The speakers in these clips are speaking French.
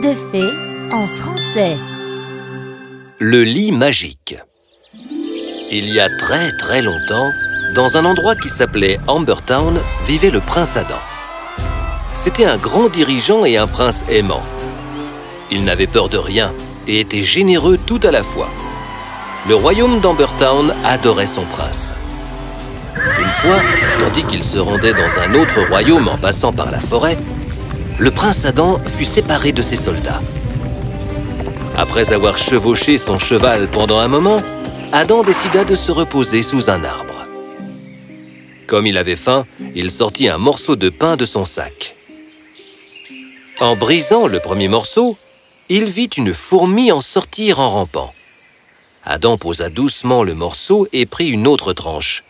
de fées en français. Le lit magique Il y a très très longtemps, dans un endroit qui s'appelait Ambertown, vivait le prince Adam. C'était un grand dirigeant et un prince aimant. Il n'avait peur de rien et était généreux tout à la fois. Le royaume d'Ambertown adorait son prince. Une fois, tandis qu'il se rendait dans un autre royaume en passant par la forêt, le prince Adam fut séparé de ses soldats. Après avoir chevauché son cheval pendant un moment, Adam décida de se reposer sous un arbre. Comme il avait faim, il sortit un morceau de pain de son sac. En brisant le premier morceau, il vit une fourmi en sortir en rampant. Adam posa doucement le morceau et prit une autre tranche.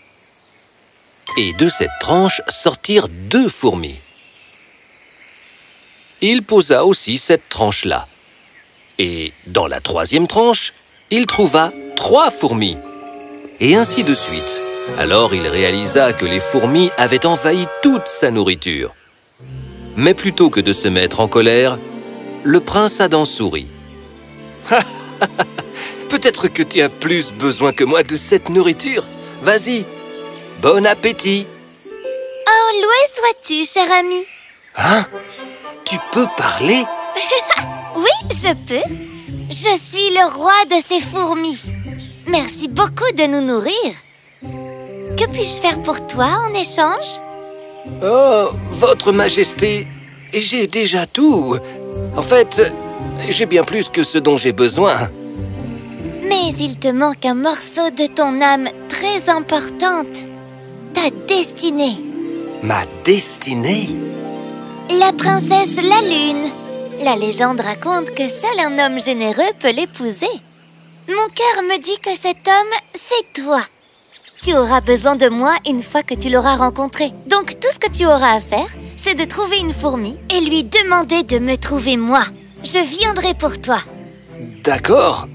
Et de cette tranche sortirent deux fourmis il posa aussi cette tranche-là. Et dans la troisième tranche, il trouva trois fourmis. Et ainsi de suite. Alors il réalisa que les fourmis avaient envahi toute sa nourriture. Mais plutôt que de se mettre en colère, le prince Adam sourit. Peut-être que tu as plus besoin que moi de cette nourriture. Vas-y, bon appétit Oh, loin sois-tu, cher ami? Hein? Tu peux parler Oui, je peux. Je suis le roi de ces fourmis. Merci beaucoup de nous nourrir. Que puis-je faire pour toi en échange? Oh, votre majesté, j'ai déjà tout. En fait, j'ai bien plus que ce dont j'ai besoin. Mais il te manque un morceau de ton âme très importante. Ta destinée. Ma destinée? La princesse la Lune. La légende raconte que seul un homme généreux peut l'épouser. Mon cœur me dit que cet homme, c'est toi. Tu auras besoin de moi une fois que tu l'auras rencontré. Donc tout ce que tu auras à faire, c'est de trouver une fourmi et lui demander de me trouver moi. Je viendrai pour toi. D'accord,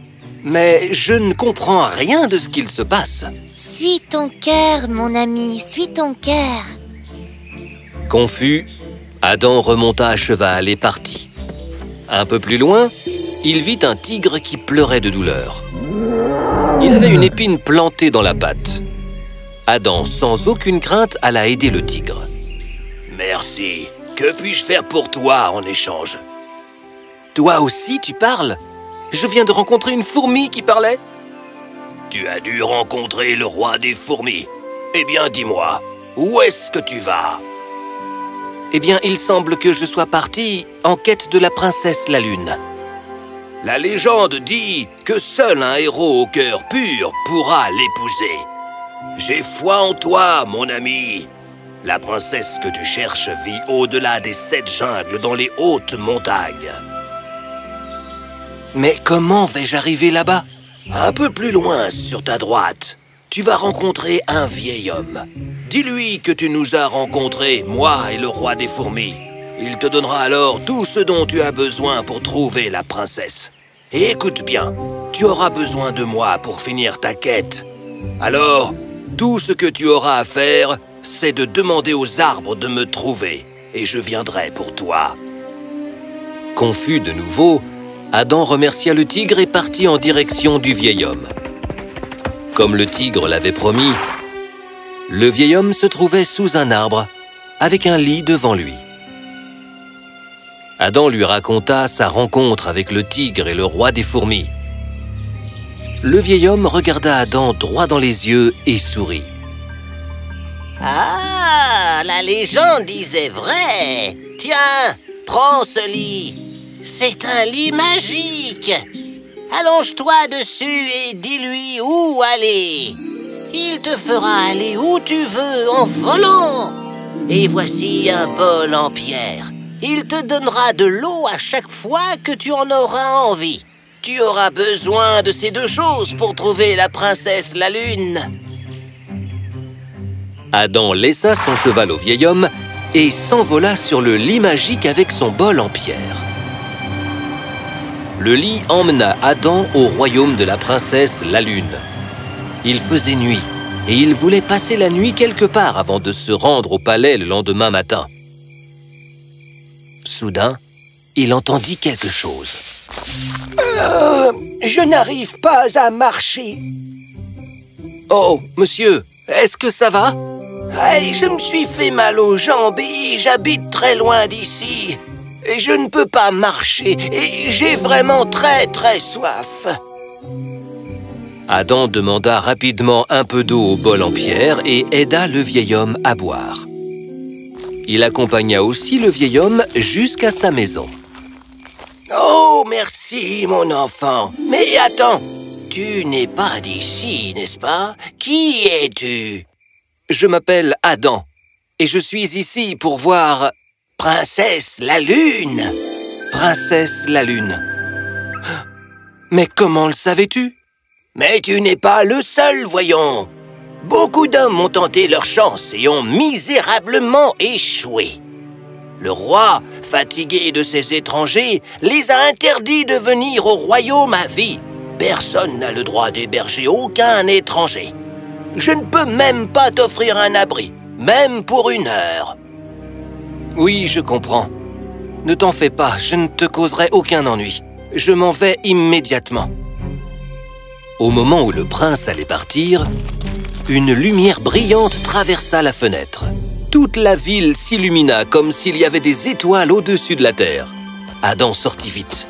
mais je ne comprends rien de ce qu'il se passe. Suis ton cœur, mon ami, suis ton cœur. Confus, Adam remonta à cheval et partit. Un peu plus loin, il vit un tigre qui pleurait de douleur. Il avait une épine plantée dans la patte. Adam, sans aucune crainte, alla aider le tigre. Merci. Que puis-je faire pour toi en échange? Toi aussi, tu parles? Je viens de rencontrer une fourmi qui parlait. Tu as dû rencontrer le roi des fourmis. Eh bien, dis-moi, où est-ce que tu vas? Eh bien, il semble que je sois parti en quête de la princesse la Lune. La légende dit que seul un héros au cœur pur pourra l'épouser. J'ai foi en toi, mon ami. La princesse que tu cherches vit au-delà des sept jungles dans les hautes montagnes. Mais comment vais-je arriver là-bas? Un peu plus loin, sur ta droite, tu vas rencontrer un vieil homme. Dis-lui que tu nous as rencontrés, moi et le roi des fourmis. Il te donnera alors tout ce dont tu as besoin pour trouver la princesse. Et écoute bien, tu auras besoin de moi pour finir ta quête. Alors, tout ce que tu auras à faire, c'est de demander aux arbres de me trouver, et je viendrai pour toi. Confus de nouveau, Adam remercia le tigre et partit en direction du vieil homme. Comme le tigre l'avait promis, le vieil homme se trouvait sous un arbre, avec un lit devant lui. Adam lui raconta sa rencontre avec le tigre et le roi des fourmis. Le vieil homme regarda Adam droit dans les yeux et sourit. Ah, la légende disait vrai Tiens, prends ce lit C'est un lit magique Allonge-toi dessus et dis-lui où aller il te fera aller où tu veux en volant. Et voici un bol en pierre. Il te donnera de l'eau à chaque fois que tu en auras envie. Tu auras besoin de ces deux choses pour trouver la princesse la lune. Adam laissa son cheval au vieil homme et s'envola sur le lit magique avec son bol en pierre. Le lit emmena Adam au royaume de la princesse la lune. Il faisait nuit et il voulait passer la nuit quelque part avant de se rendre au palais le lendemain matin. Soudain, il entendit quelque chose. Euh, je n'arrive pas à marcher. Oh, monsieur, est-ce que ça va? Je me suis fait mal aux jambes et j'habite très loin d'ici. Et je ne peux pas marcher et j'ai vraiment très très soif. Adam demanda rapidement un peu d'eau au bol en pierre et aida le vieil homme à boire. Il accompagna aussi le vieil homme jusqu'à sa maison. Oh, merci, mon enfant. Mais attends, tu n'es pas d'ici, n'est-ce pas? Qui es-tu? Je m'appelle Adam et je suis ici pour voir Princesse la Lune. Princesse la Lune. Mais comment le savais-tu? Mais tu n'es pas le seul, voyons. Beaucoup d'hommes ont tenté leur chance et ont misérablement échoué. Le roi, fatigué de ces étrangers, les a interdits de venir au royaume à vie. Personne n'a le droit d'héberger aucun étranger. Je ne peux même pas t'offrir un abri, même pour une heure. Oui, je comprends. Ne t'en fais pas, je ne te causerai aucun ennui. Je m'en vais immédiatement. Au moment où le prince allait partir, une lumière brillante traversa la fenêtre. Toute la ville s'illumina comme s'il y avait des étoiles au-dessus de la terre. Adam sortit vite.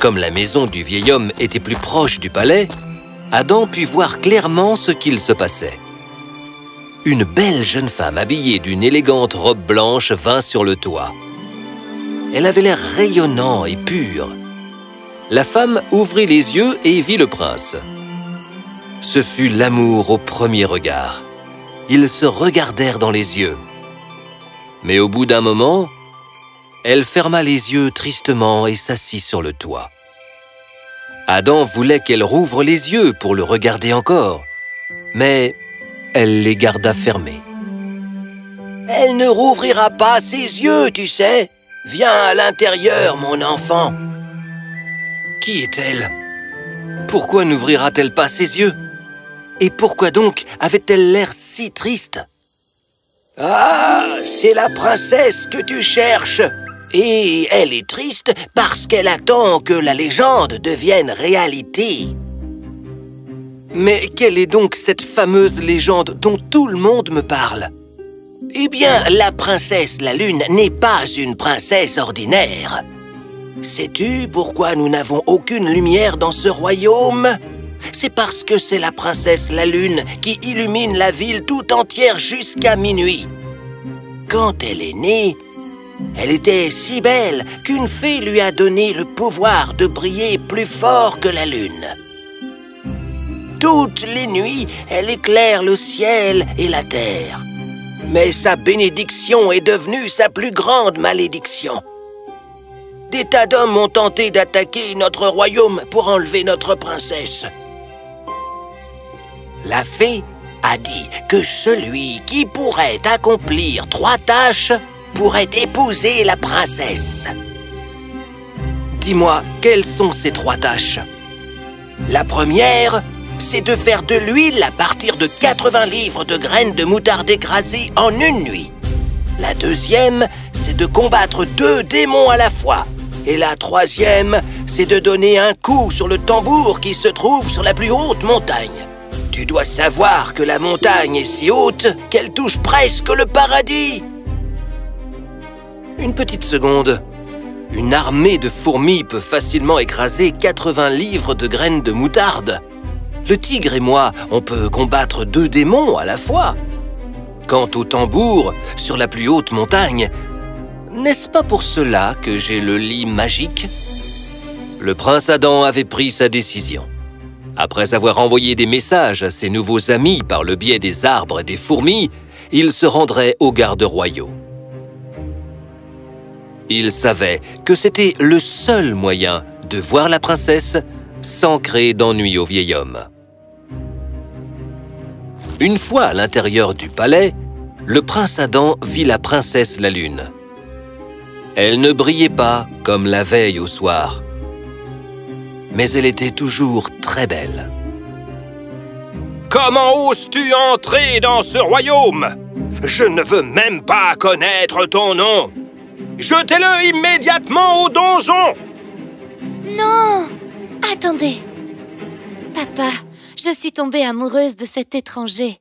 Comme la maison du vieil homme était plus proche du palais, Adam put voir clairement ce qu'il se passait. Une belle jeune femme habillée d'une élégante robe blanche vint sur le toit. Elle avait l'air rayonnant et pur. La femme ouvrit les yeux et vit le prince. Ce fut l'amour au premier regard. Ils se regardèrent dans les yeux. Mais au bout d'un moment, elle ferma les yeux tristement et s'assit sur le toit. Adam voulait qu'elle rouvre les yeux pour le regarder encore, mais elle les garda fermés. Elle ne rouvrira pas ses yeux, tu sais. Viens à l'intérieur, mon enfant. Qui est-elle? Pourquoi n'ouvrira-t-elle pas ses yeux? Et pourquoi donc avait-elle l'air si triste? Ah, c'est la princesse que tu cherches. Et elle est triste parce qu'elle attend que la légende devienne réalité. Mais quelle est donc cette fameuse légende dont tout le monde me parle? Eh bien, la princesse la Lune n'est pas une princesse ordinaire. Sais-tu pourquoi nous n'avons aucune lumière dans ce royaume? C'est parce que c'est la princesse la Lune qui illumine la ville tout entière jusqu'à minuit. Quand elle est née, elle était si belle qu'une fée lui a donné le pouvoir de briller plus fort que la lune. Toutes les nuits, elle éclaire le ciel et la terre. Mais sa bénédiction est devenue sa plus grande malédiction. Des tas d'hommes ont tenté d'attaquer notre royaume pour enlever notre princesse. La fée a dit que celui qui pourrait accomplir trois tâches pourrait épouser la princesse. Dis-moi, quelles sont ces trois tâches? La première, c'est de faire de l'huile à partir de 80 livres de graines de moutarde écrasées en une nuit. La deuxième, c'est de combattre deux démons à la fois. Et la troisième, c'est de donner un coup sur le tambour qui se trouve sur la plus haute montagne. Tu dois savoir que la montagne est si haute qu'elle touche presque le paradis. Une petite seconde. Une armée de fourmis peut facilement écraser 80 livres de graines de moutarde. Le tigre et moi, on peut combattre deux démons à la fois. Quant au tambour, sur la plus haute montagne, n'est-ce pas pour cela que j'ai le lit magique? Le prince Adam avait pris sa décision. Après avoir envoyé des messages à ses nouveaux amis par le biais des arbres et des fourmis, il se rendrait aux gardes royaux. Il savait que c'était le seul moyen de voir la princesse sans créer d'ennui au vieil homme. Une fois à l'intérieur du palais, le prince Adam vit la princesse la lune. Elle ne brillait pas comme la veille au soir, mais elle était toujours très belle. Comment oses-tu entrer dans ce royaume? Je ne veux même pas connaître ton nom. Jetez-le immédiatement au donjon. Non! Attendez. Papa, je suis tombée amoureuse de cet étranger.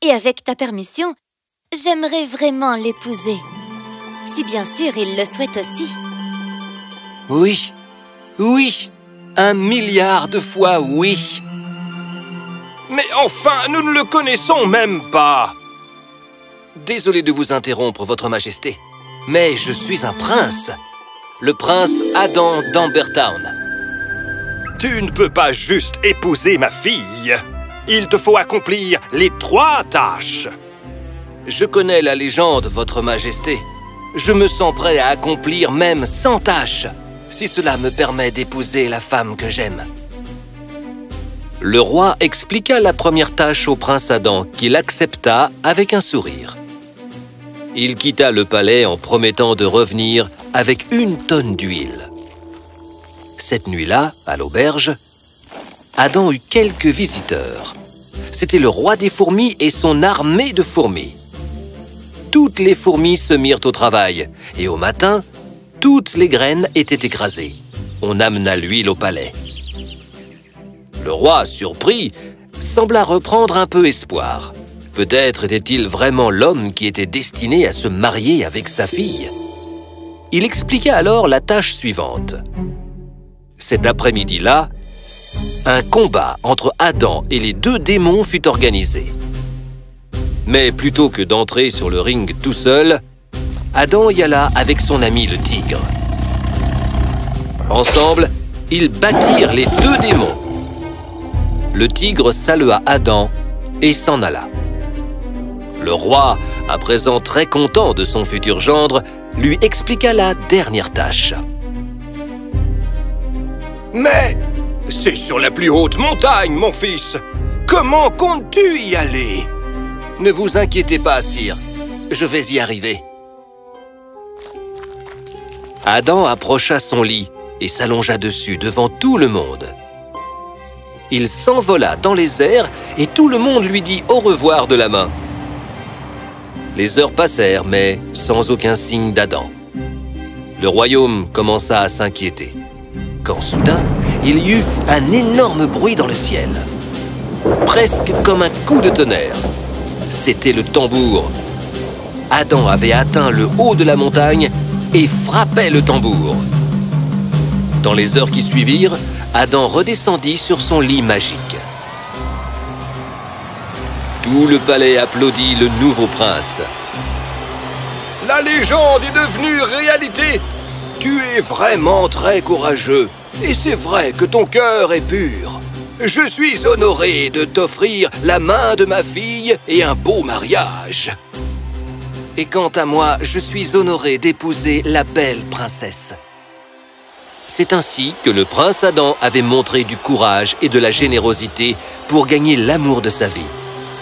Et avec ta permission, j'aimerais vraiment l'épouser. Si bien sûr il le souhaite aussi. Oui, oui, un milliard de fois oui. Mais enfin, nous ne le connaissons même pas Désolé de vous interrompre, Votre Majesté, mais je suis un prince. Le prince Adam d'Ambertown. Tu ne peux pas juste épouser ma fille. Il te faut accomplir les trois tâches. Je connais la légende, Votre Majesté. Je me sens prêt à accomplir même 100 tâches, si cela me permet d'épouser la femme que j'aime. Le roi expliqua la première tâche au prince Adam, qu'il accepta avec un sourire. Il quitta le palais en promettant de revenir avec une tonne d'huile. Cette nuit-là, à l'auberge, Adam eut quelques visiteurs. C'était le roi des fourmis et son armée de fourmis. Toutes les fourmis se mirent au travail, et au matin, toutes les graines étaient écrasées. On amena l'huile au palais. Le roi, surpris, sembla reprendre un peu espoir. Peut-être était-il vraiment l'homme qui était destiné à se marier avec sa fille. Il expliqua alors la tâche suivante. Cet après-midi-là, un combat entre Adam et les deux démons fut organisé. Mais plutôt que d'entrer sur le ring tout seul, Adam y alla avec son ami le tigre. Ensemble, ils battirent les deux démons. Le tigre salua Adam et s'en alla. Le roi, à présent très content de son futur gendre, lui expliqua la dernière tâche. Mais c'est sur la plus haute montagne, mon fils. Comment comptes-tu y aller? Ne vous inquiétez pas, sire. Je vais y arriver. Adam approcha son lit et s'allongea dessus devant tout le monde. Il s'envola dans les airs et tout le monde lui dit au revoir de la main. Les heures passèrent, mais sans aucun signe d'Adam. Le royaume commença à s'inquiéter. Quand soudain, il y eut un énorme bruit dans le ciel. Presque comme un coup de tonnerre. C'était le tambour. Adam avait atteint le haut de la montagne et frappait le tambour. Dans les heures qui suivirent, Adam redescendit sur son lit magique. Tout le palais applaudit le nouveau prince. La légende est devenue réalité. Tu es vraiment très courageux. Et c'est vrai que ton cœur est pur. Je suis honoré de t'offrir la main de ma fille et un beau mariage. Et quant à moi, je suis honoré d'épouser la belle princesse. C'est ainsi que le prince Adam avait montré du courage et de la générosité pour gagner l'amour de sa vie,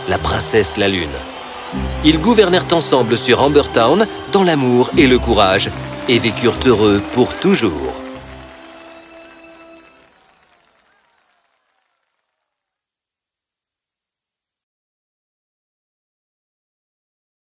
la princesse la Lune. Ils gouvernèrent ensemble sur Ambertown dans l'amour et le courage et vécurent heureux pour toujours.